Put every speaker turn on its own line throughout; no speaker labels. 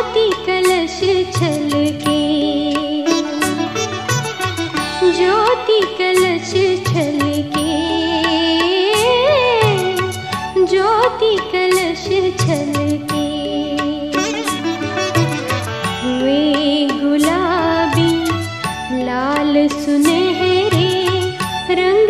ज्योति कलश छलके। ज्योति कलश ज्योति कलश हुए गुलाबी लाल सुनहरे रंग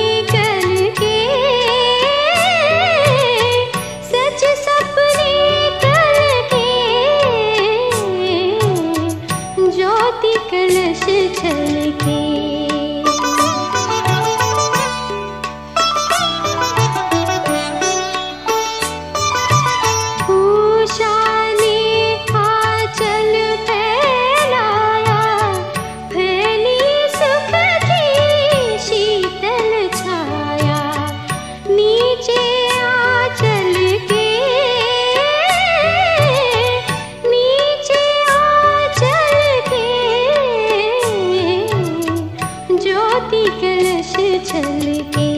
कलश चल के